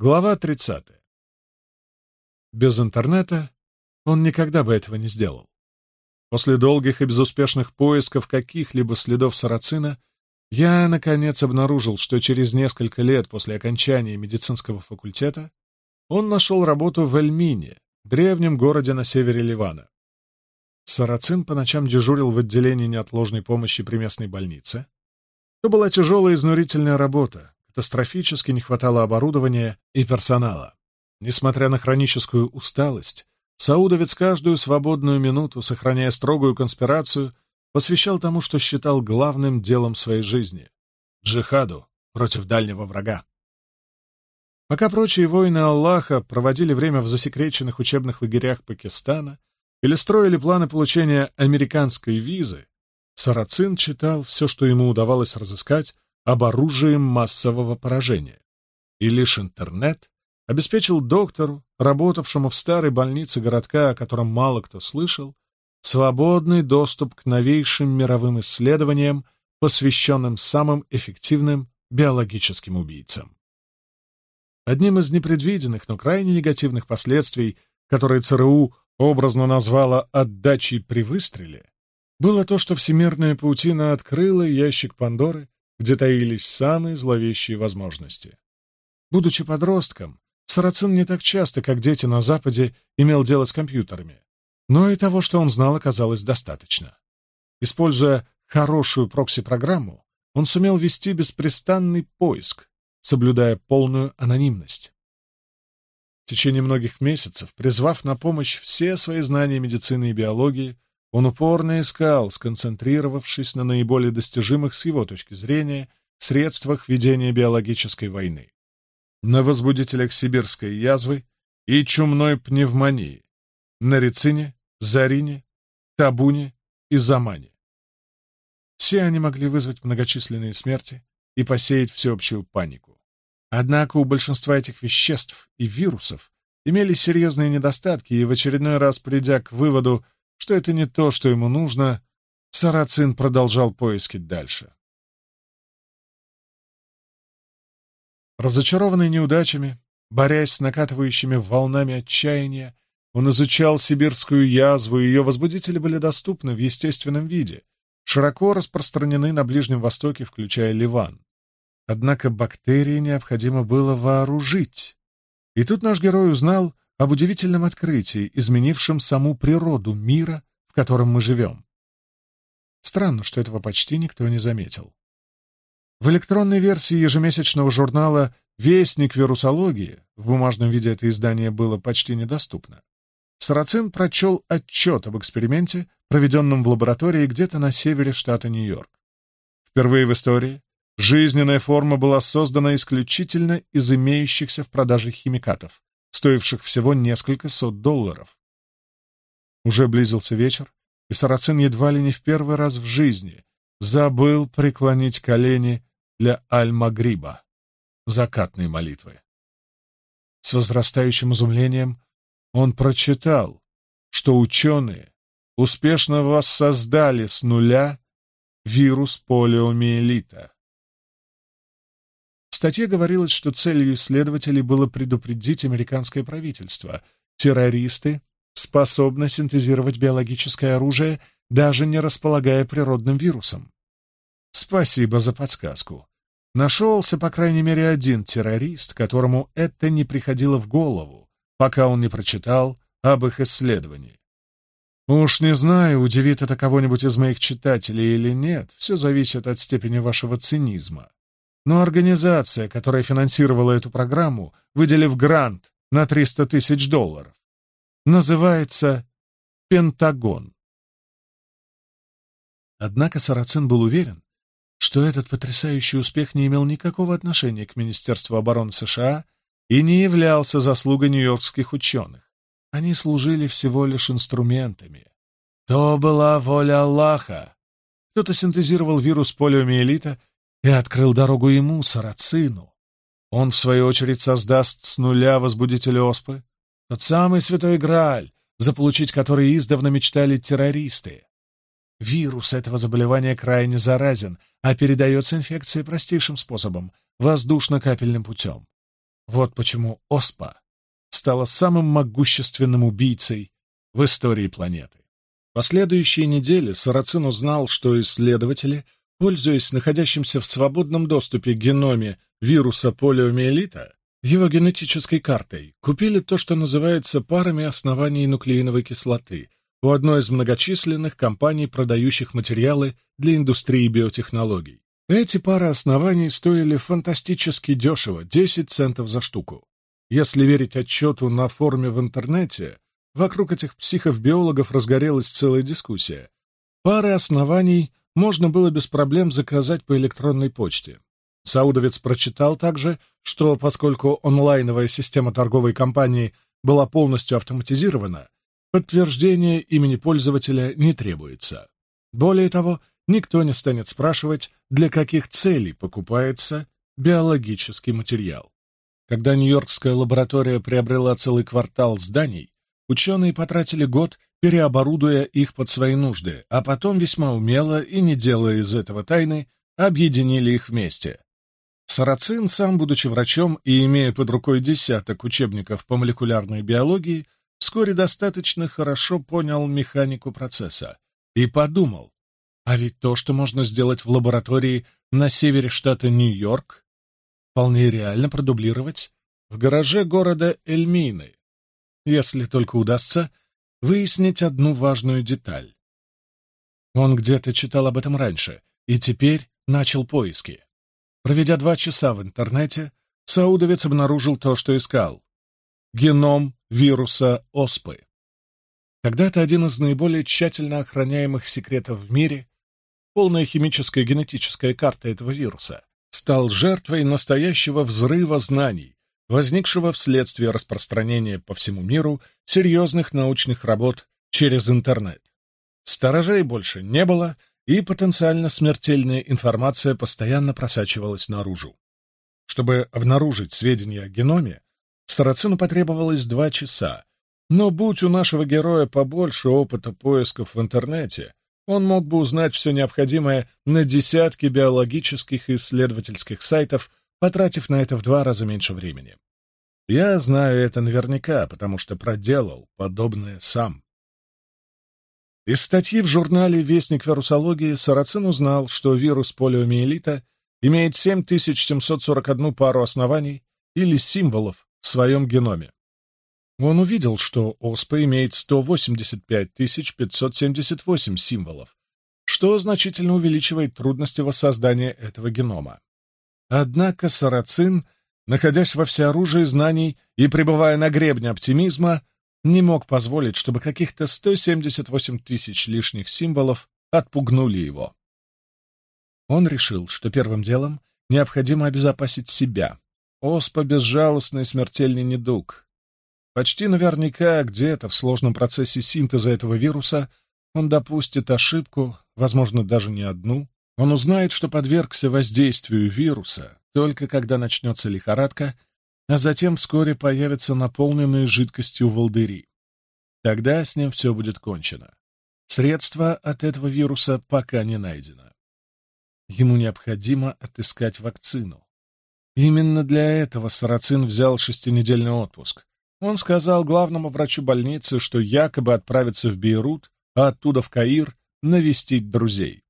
Глава 30. Без интернета он никогда бы этого не сделал. После долгих и безуспешных поисков каких-либо следов сарацина я, наконец, обнаружил, что через несколько лет после окончания медицинского факультета он нашел работу в Эльмине, древнем городе на севере Ливана. Сарацин по ночам дежурил в отделении неотложной помощи при местной больнице. Это была тяжелая изнурительная работа, катастрофически не хватало оборудования и персонала. Несмотря на хроническую усталость, Саудовец каждую свободную минуту, сохраняя строгую конспирацию, посвящал тому, что считал главным делом своей жизни — джихаду против дальнего врага. Пока прочие воины Аллаха проводили время в засекреченных учебных лагерях Пакистана или строили планы получения американской визы, Сарацин читал все, что ему удавалось разыскать об оружии массового поражения, и лишь интернет обеспечил доктору, работавшему в старой больнице городка, о котором мало кто слышал, свободный доступ к новейшим мировым исследованиям, посвященным самым эффективным биологическим убийцам. Одним из непредвиденных, но крайне негативных последствий, которые ЦРУ образно назвала «отдачей при выстреле», было то, что всемирная паутина открыла ящик Пандоры где таились самые зловещие возможности. Будучи подростком, Сарацин не так часто, как дети на Западе, имел дело с компьютерами, но и того, что он знал, оказалось достаточно. Используя хорошую прокси-программу, он сумел вести беспрестанный поиск, соблюдая полную анонимность. В течение многих месяцев, призвав на помощь все свои знания медицины и биологии, он упорно искал, сконцентрировавшись на наиболее достижимых с его точки зрения средствах ведения биологической войны. На возбудителях сибирской язвы и чумной пневмонии, на рецине, зарине, табуне и замане. Все они могли вызвать многочисленные смерти и посеять всеобщую панику. Однако у большинства этих веществ и вирусов имели серьезные недостатки, и в очередной раз придя к выводу, что это не то, что ему нужно, Сарацин продолжал поиски дальше. Разочарованный неудачами, борясь с накатывающими волнами отчаяния, он изучал сибирскую язву, и ее возбудители были доступны в естественном виде, широко распространены на Ближнем Востоке, включая Ливан. Однако бактерии необходимо было вооружить. И тут наш герой узнал об удивительном открытии, изменившем саму природу мира, в котором мы живем. Странно, что этого почти никто не заметил. В электронной версии ежемесячного журнала «Вестник вирусологии» в бумажном виде это издание было почти недоступно. Сарацин прочел отчет об эксперименте, проведенном в лаборатории где-то на севере штата Нью-Йорк. Впервые в истории жизненная форма была создана исключительно из имеющихся в продаже химикатов, стоивших всего несколько сот долларов. Уже близился вечер, и Сарацин едва ли не в первый раз в жизни забыл преклонить колени для Аль-Магриба, закатной молитвы. С возрастающим изумлением он прочитал, что ученые успешно воссоздали с нуля вирус полиомиелита статье говорилось, что целью исследователей было предупредить американское правительство. Террористы способны синтезировать биологическое оружие, даже не располагая природным вирусом. Спасибо за подсказку. Нашелся, по крайней мере, один террорист, которому это не приходило в голову, пока он не прочитал об их исследовании. Уж не знаю, удивит это кого-нибудь из моих читателей или нет, все зависит от степени вашего цинизма. Но организация, которая финансировала эту программу, выделив грант на 300 тысяч долларов, называется Пентагон. Однако Сарацин был уверен, что этот потрясающий успех не имел никакого отношения к Министерству обороны США и не являлся заслугой нью-йоркских ученых. Они служили всего лишь инструментами. То была воля Аллаха. Кто-то синтезировал вирус полиомиелита и открыл дорогу ему, Сарацину. Он, в свою очередь, создаст с нуля возбудитель оспы, тот самый святой Грааль, заполучить который издавна мечтали террористы. Вирус этого заболевания крайне заразен, а передается инфекцией простейшим способом — воздушно-капельным путем. Вот почему оспа стала самым могущественным убийцей в истории планеты. В Последующие недели Сарацин узнал, что исследователи — Пользуясь находящимся в свободном доступе геноме вируса полиомиелита, его генетической картой, купили то, что называется парами оснований нуклеиновой кислоты у одной из многочисленных компаний, продающих материалы для индустрии биотехнологий. Эти пары оснований стоили фантастически дешево, 10 центов за штуку. Если верить отчету на форуме в интернете, вокруг этих психов-биологов разгорелась целая дискуссия. Пары оснований можно было без проблем заказать по электронной почте. Саудовец прочитал также, что поскольку онлайновая система торговой компании была полностью автоматизирована, подтверждение имени пользователя не требуется. Более того, никто не станет спрашивать, для каких целей покупается биологический материал. Когда Нью-Йоркская лаборатория приобрела целый квартал зданий, ученые потратили год переоборудуя их под свои нужды, а потом весьма умело и не делая из этого тайны, объединили их вместе. Сарацин, сам будучи врачом и имея под рукой десяток учебников по молекулярной биологии, вскоре достаточно хорошо понял механику процесса и подумал, а ведь то, что можно сделать в лаборатории на севере штата Нью-Йорк, вполне реально продублировать в гараже города Эльмины. Если только удастся — выяснить одну важную деталь. Он где-то читал об этом раньше и теперь начал поиски. Проведя два часа в интернете, Саудовец обнаружил то, что искал — геном вируса оспы. Когда-то один из наиболее тщательно охраняемых секретов в мире, полная химическая генетическая карта этого вируса, стал жертвой настоящего взрыва знаний, возникшего вследствие распространения по всему миру серьезных научных работ через интернет. Сторожей больше не было, и потенциально смертельная информация постоянно просачивалась наружу. Чтобы обнаружить сведения о геноме, Сарацину потребовалось два часа, но будь у нашего героя побольше опыта поисков в интернете, он мог бы узнать все необходимое на десятки биологических и исследовательских сайтов потратив на это в два раза меньше времени. Я знаю это наверняка, потому что проделал подобное сам. Из статьи в журнале «Вестник вирусологии» Сарацин узнал, что вирус полиомиелита имеет 7741 пару оснований или символов в своем геноме. Он увидел, что ОСПА имеет 185 578 символов, что значительно увеличивает трудности воссоздания этого генома. Однако Сарацин, находясь во всеоружии знаний и пребывая на гребне оптимизма, не мог позволить, чтобы каких-то 178 тысяч лишних символов отпугнули его. Он решил, что первым делом необходимо обезопасить себя. Оспа — безжалостный смертельный недуг. Почти наверняка где-то в сложном процессе синтеза этого вируса он допустит ошибку, возможно, даже не одну, он узнает, что подвергся воздействию вируса, только когда начнется лихорадка, а затем вскоре появятся наполненные жидкостью волдыри. Тогда с ним все будет кончено. Средства от этого вируса пока не найдено. Ему необходимо отыскать вакцину. Именно для этого Сарацин взял шестинедельный отпуск. Он сказал главному врачу больницы, что якобы отправится в Бейрут, а оттуда в Каир навестить друзей.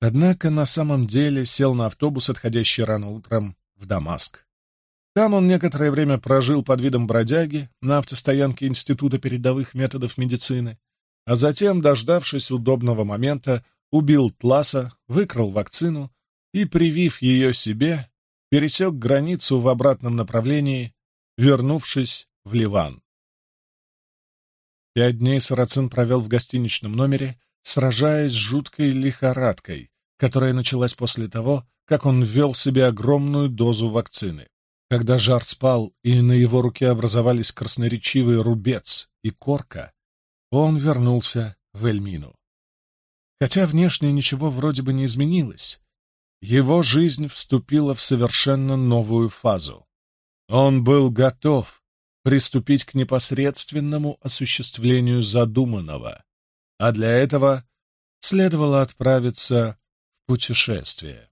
Однако на самом деле сел на автобус, отходящий рано утром в Дамаск. Там он некоторое время прожил под видом бродяги на автостоянке Института передовых методов медицины, а затем, дождавшись удобного момента, убил Тласа, выкрал вакцину и, привив ее себе, пересек границу в обратном направлении, вернувшись в Ливан. Пять дней Сарацин провел в гостиничном номере, сражаясь с жуткой лихорадкой, которая началась после того, как он ввел себе огромную дозу вакцины. Когда жар спал, и на его руке образовались красноречивый рубец и корка, он вернулся в Эльмину. Хотя внешне ничего вроде бы не изменилось, его жизнь вступила в совершенно новую фазу. Он был готов приступить к непосредственному осуществлению задуманного а для этого следовало отправиться в путешествие.